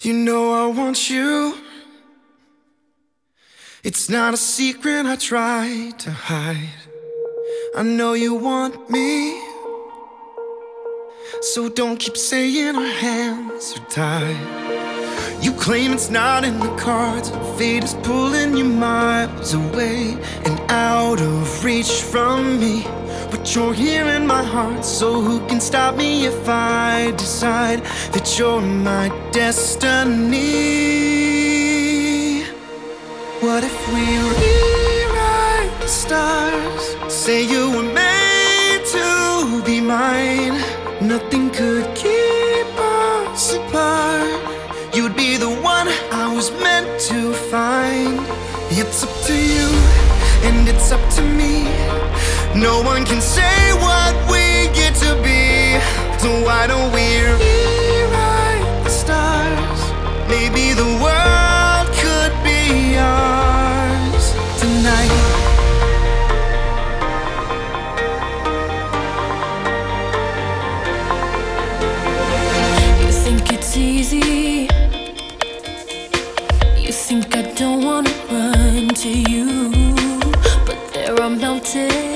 You know I want you. It's not a secret I try to hide. I know you want me. So don't keep saying our hands are tied. You claim it's not in the cards. Fate is pulling you miles away and out of reach from me. But you're here in my heart, so who can stop me if I decide that you're my destiny? What if we rewrite the stars? Say you were made to be mine. Nothing could keep us apart. You'd be the one I was meant to find. It's up to you, and it's up to me. No one can say what we get to be. So why don't we rewrite the stars? Maybe the world could be ours tonight. You think it's easy. You think I don't wanna run to you. But there are mountains,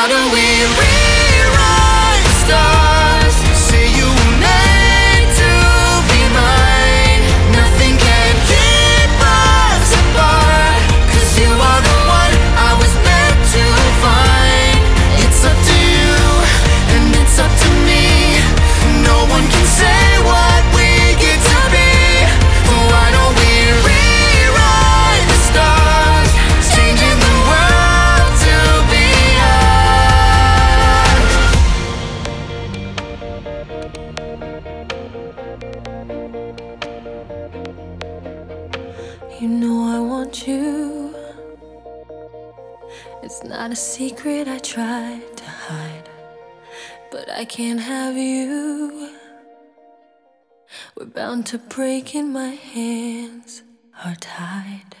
How do You know I want you. It's not a secret I tried to hide, but I can't have you. We're bound to break, and my hands are tied.